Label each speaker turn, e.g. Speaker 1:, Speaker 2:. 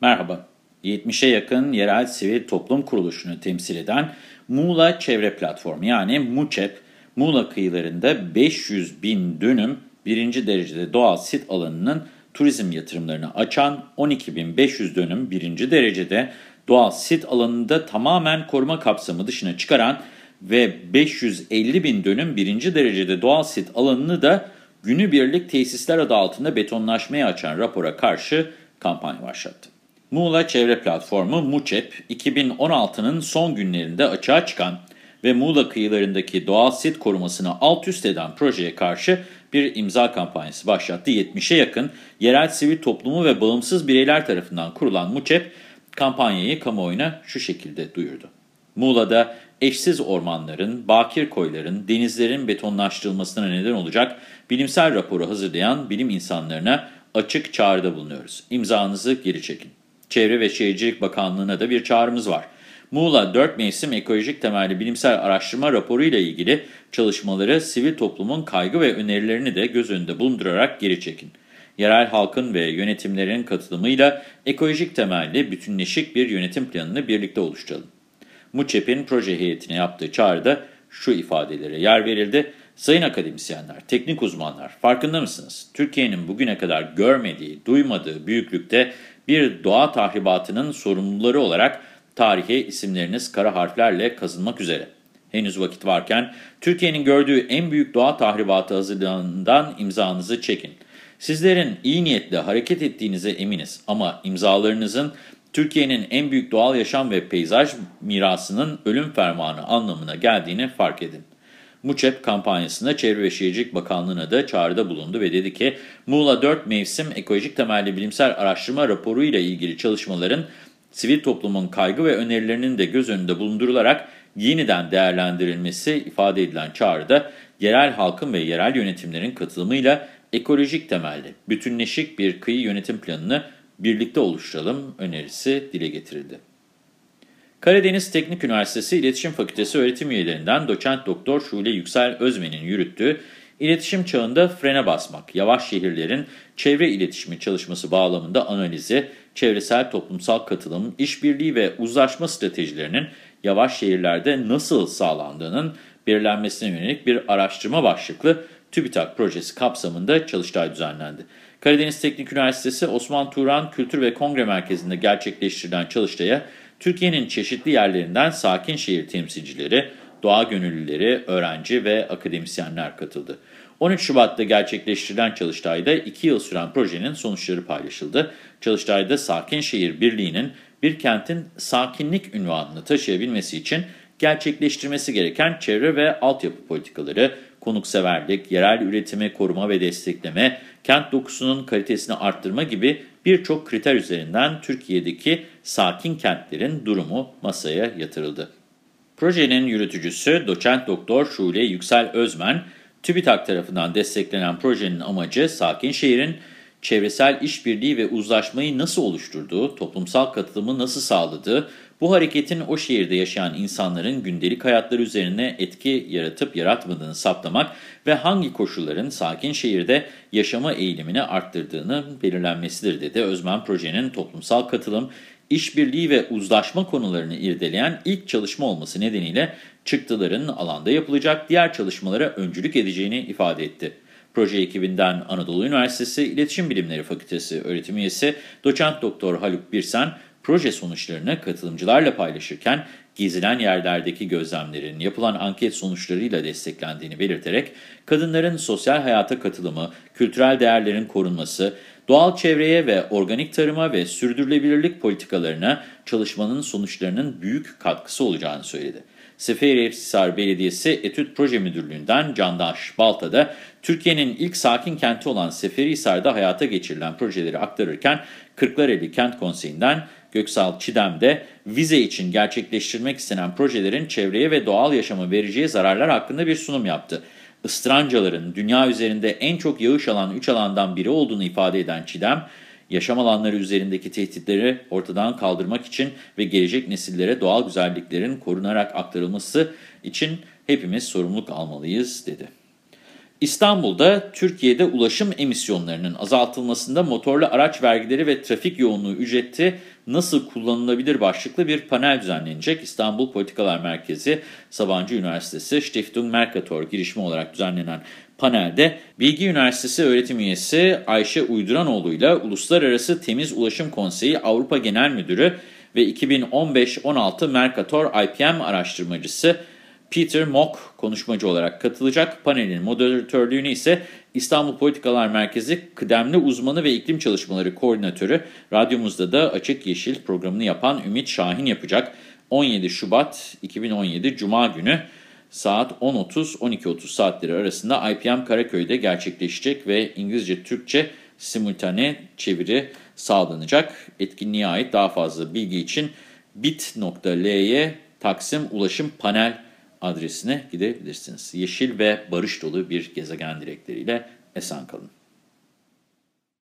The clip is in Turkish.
Speaker 1: Merhaba. 70'e yakın yerel sivil toplum kuruluşunu temsil eden Muğla Çevre Platformu yani MUÇEP, Muğla kıyılarında 500 bin dönüm birinci derecede doğal sit alanının turizm yatırımlarını açan 12.500 dönüm birinci derecede doğal sit alanında tamamen koruma kapsamı dışına çıkaran ve 550 bin dönüm birinci derecede doğal sit alanını da günübirlik tesisler adı altında betonlaşmaya açan rapora karşı kampanya başlattı. Muğla Çevre Platformu MUÇEP, 2016'nın son günlerinde açığa çıkan ve Muğla kıyılarındaki doğal sit korumasını alt üst eden projeye karşı bir imza kampanyası başlattı. 70'e yakın yerel sivil toplumu ve bağımsız bireyler tarafından kurulan MUÇEP, kampanyayı kamuoyuna şu şekilde duyurdu. Muğla'da eşsiz ormanların, bakir koyların, denizlerin betonlaştırılmasına neden olacak bilimsel raporu hazırlayan bilim insanlarına açık çağrıda bulunuyoruz. İmzanızı geri çekin. Çevre ve Şehircilik Bakanlığı'na da bir çağrımız var. Muğla 4 mevsim ekolojik temelli bilimsel araştırma raporu ile ilgili çalışmaları sivil toplumun kaygı ve önerilerini de göz önünde bulundurarak geri çekin. Yerel halkın ve yönetimlerin katılımıyla ekolojik temelli bütünleşik bir yönetim planını birlikte oluşturalım. MUÇEP'in proje heyetine yaptığı çağrıda şu ifadelere yer verildi. Sayın akademisyenler, teknik uzmanlar, farkında mısınız? Türkiye'nin bugüne kadar görmediği, duymadığı büyüklükte bir doğa tahribatının sorumluları olarak tarihe isimleriniz kara harflerle kazınmak üzere. Henüz vakit varken Türkiye'nin gördüğü en büyük doğa tahribatı hazırlığından imzanızı çekin. Sizlerin iyi niyetle hareket ettiğinize eminiz ama imzalarınızın Türkiye'nin en büyük doğal yaşam ve peyzaj mirasının ölüm fermanı anlamına geldiğini fark edin. MUÇEP kampanyasında Çevre ve Şehircilik Bakanlığı'na da çağrıda bulundu ve dedi ki Muğla 4 mevsim ekolojik temelli bilimsel araştırma raporu ile ilgili çalışmaların sivil toplumun kaygı ve önerilerinin de göz önünde bulundurularak yeniden değerlendirilmesi ifade edilen çağrıda yerel halkın ve yerel yönetimlerin katılımıyla ekolojik temelli, bütünleşik bir kıyı yönetim planını birlikte oluşturalım önerisi dile getirildi. Karadeniz Teknik Üniversitesi İletişim Fakültesi öğretim üyelerinden doçent doktor Şule Yüksel Özmen'in yürüttüğü İletişim Çağında Frene Basmak, Yavaş Şehirlerin Çevre İletişimi Çalışması bağlamında analizi, çevresel toplumsal katılım, işbirliği ve uzlaşma stratejilerinin yavaş şehirlerde nasıl sağlandığının belirlenmesine yönelik bir araştırma başlıklı TÜBİTAK projesi kapsamında çalıştay düzenlendi. Karadeniz Teknik Üniversitesi Osman Turan Kültür ve Kongre Merkezi'nde gerçekleştirilen çalıştaya Türkiye'nin çeşitli yerlerinden sakin şehir temsilcileri, doğa gönüllüleri, öğrenci ve akademisyenler katıldı. 13 Şubat'ta gerçekleştirilen çalıştayda 2 yıl süren projenin sonuçları paylaşıldı. Çalıştayda Sakin Şehir Birliği'nin bir kentin sakinlik ünvanını taşıyabilmesi için gerçekleştirmesi gereken çevre ve altyapı politikaları, konukseverlik, yerel üretimi koruma ve destekleme, kent dokusunun kalitesini arttırma gibi birçok kriter üzerinden Türkiye'deki sakin kentlerin durumu masaya yatırıldı. Projenin yürütücüsü doçent doktor Şule Yüksel Özmen, TÜBİTAK tarafından desteklenen projenin amacı sakin şehrin çevresel işbirliği ve uzlaşmayı nasıl oluşturduğu, toplumsal katılımı nasıl sağladığı, bu hareketin o şehirde yaşayan insanların gündelik hayatları üzerine etki yaratıp yaratmadığını saptamak ve hangi koşulların sakin şehirde yaşama eğilimini arttırdığını belirlenmesidir dedi. Özmen projenin toplumsal katılım, işbirliği ve uzlaşma konularını irdeleyen ilk çalışma olması nedeniyle çıktıların alanda yapılacak diğer çalışmalara öncülük edeceğini ifade etti. Proje ekibinden Anadolu Üniversitesi İletişim Bilimleri Fakültesi öğretim üyesi doçent doktor Haluk Birsen, proje sonuçlarını katılımcılarla paylaşırken gezilen yerlerdeki gözlemlerin yapılan anket sonuçlarıyla desteklendiğini belirterek kadınların sosyal hayata katılımı, kültürel değerlerin korunması, doğal çevreye ve organik tarıma ve sürdürülebilirlik politikalarına çalışmanın sonuçlarının büyük katkısı olacağını söyledi. Seferihisar Belediyesi Etüt Proje Müdürlüğü'nden Candaş Balta da Türkiye'nin ilk sakin kenti olan Seferihisar'da hayata geçirilen projeleri aktarırken Kırklareli Kent Konseyi'nden Göksal Çidem de vize için gerçekleştirmek istenen projelerin çevreye ve doğal yaşama vereceği zararlar hakkında bir sunum yaptı. Istrancaların dünya üzerinde en çok yağış alan 3 alandan biri olduğunu ifade eden Çidem, yaşam alanları üzerindeki tehditleri ortadan kaldırmak için ve gelecek nesillere doğal güzelliklerin korunarak aktarılması için hepimiz sorumluluk almalıyız dedi. İstanbul'da Türkiye'de ulaşım emisyonlarının azaltılmasında motorlu araç vergileri ve trafik yoğunluğu ücreti nasıl kullanılabilir başlıklı bir panel düzenlenecek. İstanbul Politikalar Merkezi, Sabancı Üniversitesi, Stiftung Mercator girişimi olarak düzenlenen panelde Bilgi Üniversitesi öğretim üyesi Ayşe Uyduranoğlu ile Uluslararası Temiz Ulaşım Konseyi Avrupa Genel Müdürü ve 2015-16 Mercator IPM araştırmacısı Peter Mock konuşmacı olarak katılacak. Panelin moderatörlüğünü ise İstanbul Politikalar Merkezi kıdemli uzmanı ve iklim çalışmaları koordinatörü, radyomuzda da Açık Yeşil programını yapan Ümit Şahin yapacak. 17 Şubat 2017 Cuma günü saat 10.30-12.30 saatleri arasında IPM Karaköy'de gerçekleşecek ve İngilizce-Türkçe simultane çeviri sağlanacak. Etkinliğe ait daha fazla bilgi için bit.ly Taksim Ulaşım Panel adresine gidebilirsiniz. Yeşil ve barış dolu bir gezegen dilekleriyle esen kalın.